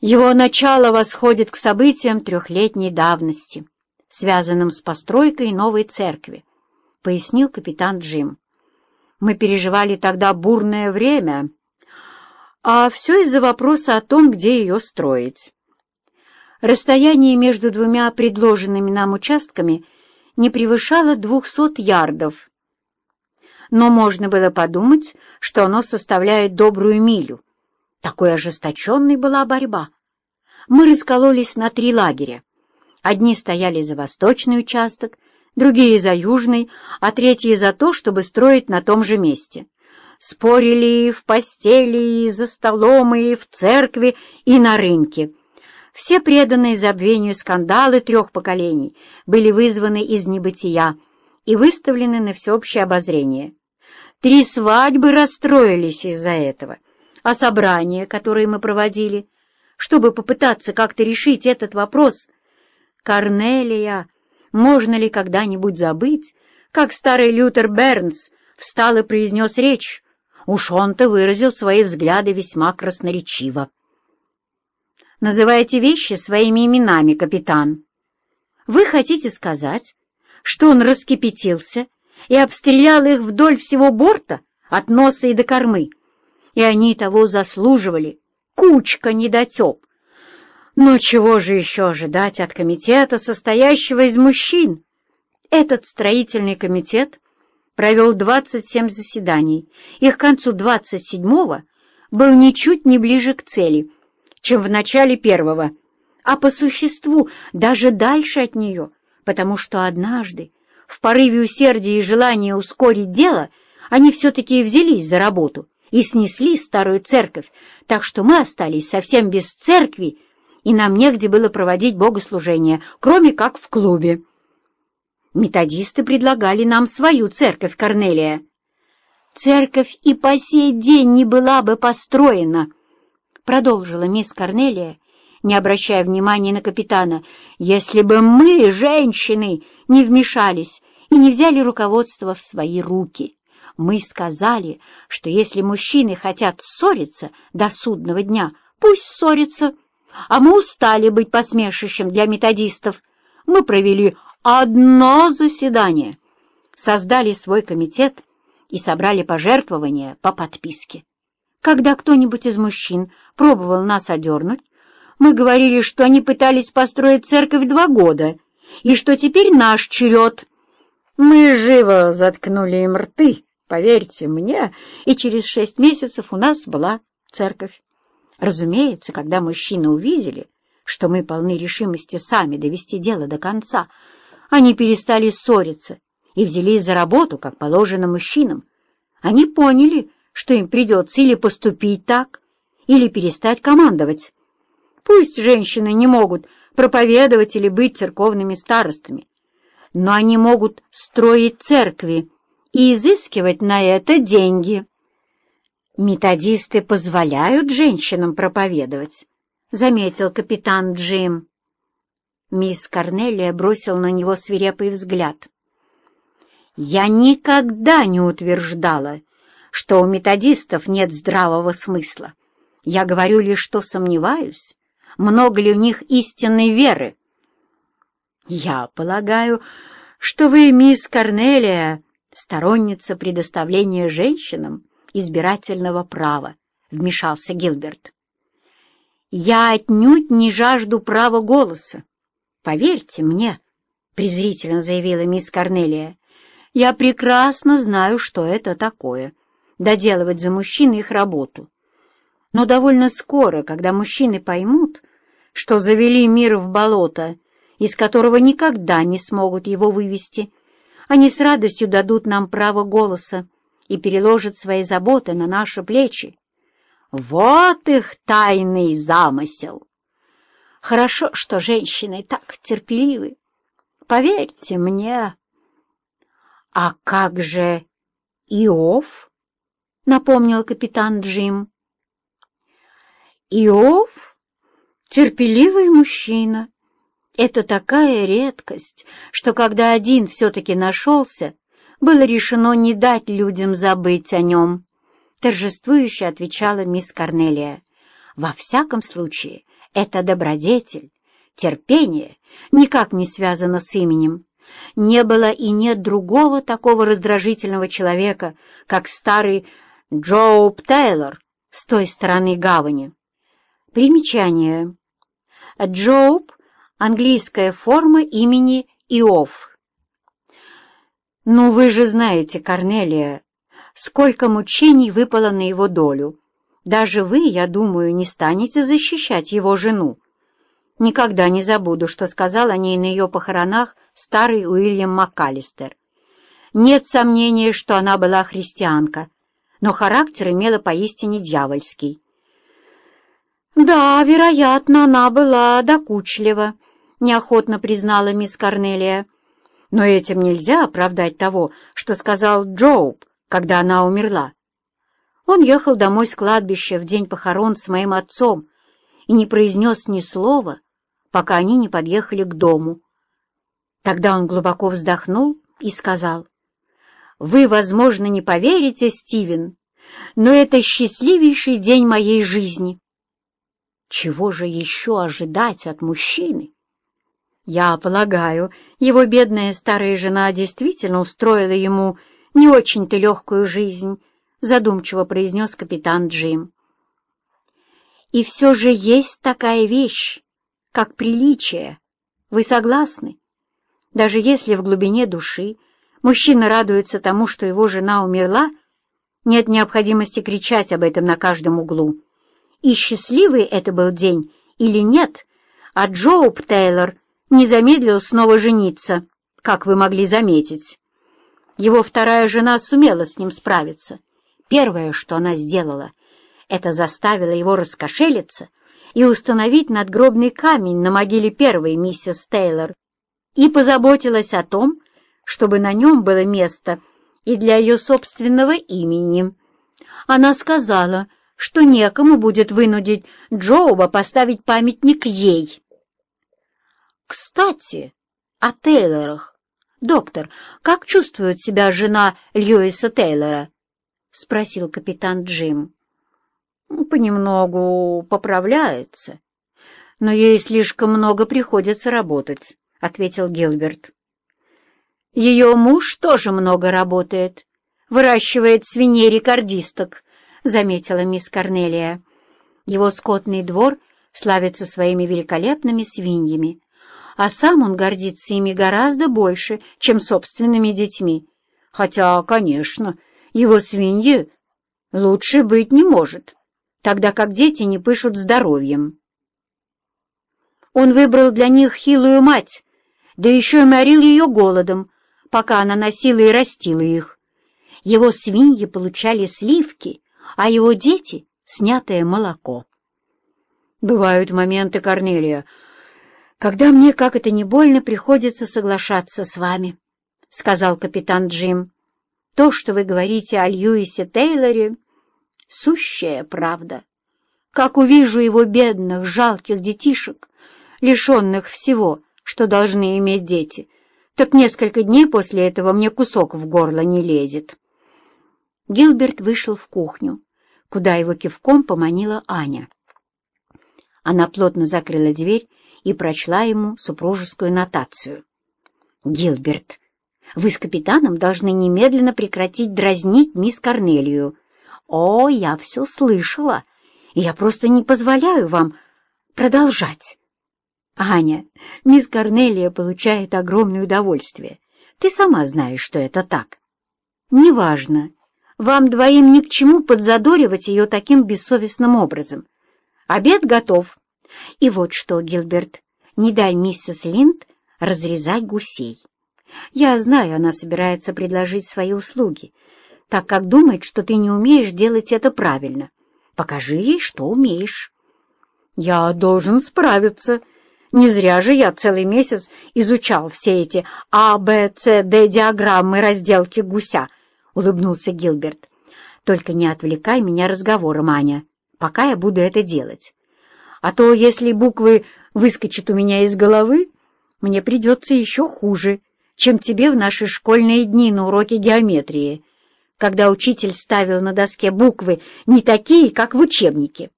Его начало восходит к событиям трехлетней давности, связанным с постройкой новой церкви, пояснил капитан Джим. Мы переживали тогда бурное время, а все из-за вопроса о том, где ее строить. Расстояние между двумя предложенными нам участками не превышало двухсот ярдов, но можно было подумать, что оно составляет добрую милю. Такой ожесточенной была борьба. Мы раскололись на три лагеря. Одни стояли за восточный участок, другие за южный, а третьи за то, чтобы строить на том же месте. Спорили и в постели, и за столом, и в церкви, и на рынке. Все преданные забвению скандалы трех поколений были вызваны из небытия и выставлены на всеобщее обозрение. Три свадьбы расстроились из-за этого — а собрания, которые мы проводили, чтобы попытаться как-то решить этот вопрос. Корнелия, можно ли когда-нибудь забыть, как старый Лютер Бернс встал и произнес речь? Уж он-то выразил свои взгляды весьма красноречиво. «Называйте вещи своими именами, капитан. Вы хотите сказать, что он раскипятился и обстрелял их вдоль всего борта, от носа и до кормы?» И они того заслуживали. Кучка недотеп. Но чего же еще ожидать от комитета, состоящего из мужчин? Этот строительный комитет провел 27 заседаний, и к концу 27-го был ничуть не ближе к цели, чем в начале первого, а по существу даже дальше от нее, потому что однажды, в порыве усердия и желания ускорить дело, они все-таки взялись за работу и снесли старую церковь, так что мы остались совсем без церкви, и нам негде было проводить богослужение, кроме как в клубе. Методисты предлагали нам свою церковь Корнелия. Церковь и по сей день не была бы построена, продолжила мисс Корнелия, не обращая внимания на капитана, если бы мы, женщины, не вмешались и не взяли руководство в свои руки. Мы сказали, что если мужчины хотят ссориться до судного дня, пусть ссорятся, а мы устали быть посмешищем для методистов. Мы провели одно заседание, создали свой комитет и собрали пожертвования по подписке. Когда кто-нибудь из мужчин пробовал нас одернуть, мы говорили, что они пытались построить церковь два года, и что теперь наш черед. Мы живо заткнули им рты, Поверьте мне, и через шесть месяцев у нас была церковь. Разумеется, когда мужчины увидели, что мы полны решимости сами довести дело до конца, они перестали ссориться и взялись за работу, как положено мужчинам. Они поняли, что им придется или поступить так, или перестать командовать. Пусть женщины не могут проповедовать или быть церковными старостами, но они могут строить церкви, и изыскивать на это деньги. «Методисты позволяют женщинам проповедовать», — заметил капитан Джим. Мисс Корнелия бросил на него свирепый взгляд. «Я никогда не утверждала, что у методистов нет здравого смысла. Я говорю лишь, что сомневаюсь, много ли у них истинной веры». «Я полагаю, что вы, мисс Корнелия, сторонница предоставления женщинам избирательного права, — вмешался Гилберт. «Я отнюдь не жажду права голоса. Поверьте мне, — презрительно заявила мисс Корнелия, — я прекрасно знаю, что это такое — доделывать за мужчин их работу. Но довольно скоро, когда мужчины поймут, что завели мир в болото, из которого никогда не смогут его вывести, — они с радостью дадут нам право голоса и переложат свои заботы на наши плечи. Вот их тайный замысел! Хорошо, что женщины так терпеливы. Поверьте мне. А как же Иов? — напомнил капитан Джим. Иов — терпеливый мужчина, это такая редкость, что когда один все-таки нашелся, было решено не дать людям забыть о нем. Торжествующе отвечала мисс Корнелия. Во всяком случае, Это добродетель, терпение никак не связано с именем. Не было и нет другого такого раздражительного человека, как старый Джоуп Тейлор с той стороны гавани. Примечание. Джоуп — английская форма имени Иов. «Ну, вы же знаете, Корнелия, сколько мучений выпало на его долю. Даже вы, я думаю, не станете защищать его жену. Никогда не забуду, что сказал о ней на ее похоронах старый Уильям МакКаллистер. Нет сомнения, что она была христианка, но характер имела поистине дьявольский. «Да, вероятно, она была докучлива», — неохотно признала мисс Корнелия. «Но этим нельзя оправдать того, что сказал Джоуп, когда она умерла. Он ехал домой с кладбища в день похорон с моим отцом и не произнес ни слова, пока они не подъехали к дому. Тогда он глубоко вздохнул и сказал, «Вы, возможно, не поверите, Стивен, но это счастливейший день моей жизни». Чего же еще ожидать от мужчины? Я полагаю, его бедная старая жена действительно устроила ему не очень-то легкую жизнь, задумчиво произнес капитан Джим. И все же есть такая вещь, как приличие. Вы согласны? Даже если в глубине души мужчина радуется тому, что его жена умерла, нет необходимости кричать об этом на каждом углу. И счастливый это был день или нет, а Джоуп Тейлор не замедлил снова жениться, как вы могли заметить. Его вторая жена сумела с ним справиться. Первое, что она сделала, это заставило его раскошелиться и установить надгробный камень на могиле первой миссис Тейлор и позаботилась о том, чтобы на нем было место и для ее собственного имени. Она сказала, что некому будет вынудить Джоуба поставить памятник ей. Кстати, о Тейлорах. Доктор, как чувствует себя жена Льюиса Тейлора? — спросил капитан Джим. «Понемногу поправляется, но ей слишком много приходится работать», — ответил Гилберт. «Ее муж тоже много работает, выращивает свиней-рекордисток», — заметила мисс Корнелия. «Его скотный двор славится своими великолепными свиньями, а сам он гордится ими гораздо больше, чем собственными детьми. Хотя, конечно, — его свиньи лучше быть не может, тогда как дети не пышут здоровьем. Он выбрал для них хилую мать, да еще и морил ее голодом, пока она носила и растила их. Его свиньи получали сливки, а его дети — снятое молоко. Бывают моменты, Корнелия, когда мне, как это не больно, приходится соглашаться с вами, — сказал капитан Джим. То, что вы говорите о Льюисе Тейлоре, — сущая правда. Как увижу его бедных, жалких детишек, лишенных всего, что должны иметь дети, так несколько дней после этого мне кусок в горло не лезет. Гилберт вышел в кухню, куда его кивком поманила Аня. Она плотно закрыла дверь и прочла ему супружескую нотацию. «Гилберт, вы с капитаном должны немедленно прекратить дразнить мисс Корнелию. О, я все слышала, и я просто не позволяю вам продолжать. Аня, мисс Корнелия получает огромное удовольствие. Ты сама знаешь, что это так. Неважно. Вам двоим ни к чему подзадоривать ее таким бессовестным образом. Обед готов. И вот что, Гилберт, не дай миссис Линд разрезать гусей. Я знаю, она собирается предложить свои услуги, так как думает, что ты не умеешь делать это правильно. Покажи ей, что умеешь. Я должен справиться. Не зря же я целый месяц изучал все эти А, Б, С, Д диаграммы разделки гуся, — улыбнулся Гилберт. Только не отвлекай меня разговором, Аня, пока я буду это делать. А то, если буквы выскочат у меня из головы, мне придется еще хуже чем тебе в наши школьные дни на уроке геометрии, когда учитель ставил на доске буквы не такие, как в учебнике.